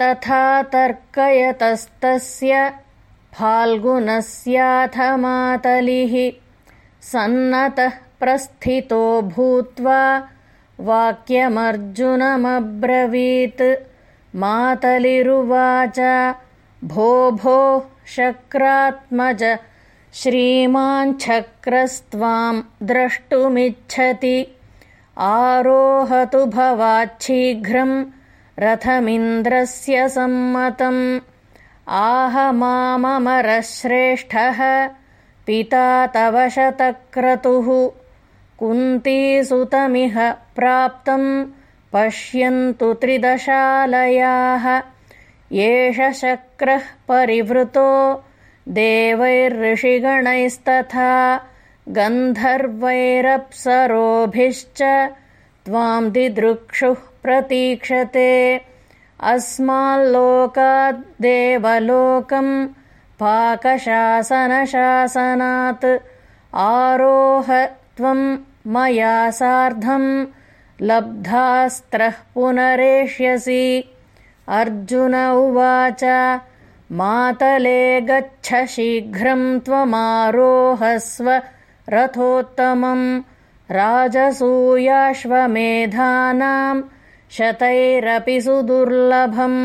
तथा तर्कयतस्तस्य फाल्गुनस्याथ मातलिः सन्नतः प्रस्थितो भूत्वा वाक्यमर्जुनमब्रवीत्। मातलिरुवाच भो भोः शक्रात्मज श्रीमाञ्छक्रस्त्वां द्रष्टुमिच्छति। आरोहतु भवाच्छीघ्रं रथमिन्द्रस्य सम्मतम्। आह माममरश्रेष्ठः। पिता तव शतक्रतुः। कुन्तीसुतमिह प्राप्तं पश्यन्तु त्रिदशालयाः। एष शक्रः परिवृतो। देवैर्ऋषिगणैस्तथा। गन्धर्वैरप्सरोभिश्च त्वां दिदृक्षुः प्रतीक्षते। अस्माल्लोकाद्देवलोकम् पाकशासनशासनात् आरोह त्वं मया सार्धं लब्धास्त्रः पुनरेष्यसि। अर्जुन उवाच मातले गच्छ शीघ्रं त्वमारोहस्व रथोत्तमम् राजसूयाश्वमेधानां शतैरपि सुदुर्लभम्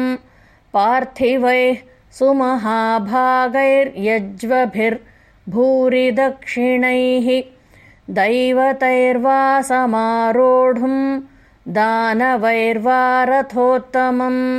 पार्थिवैः सुमहाभागैर्यज्वभिर्भूरिदक्षिणैः दैवतैर्वा समारोढुं दानवैर्वा रथोत्तमम्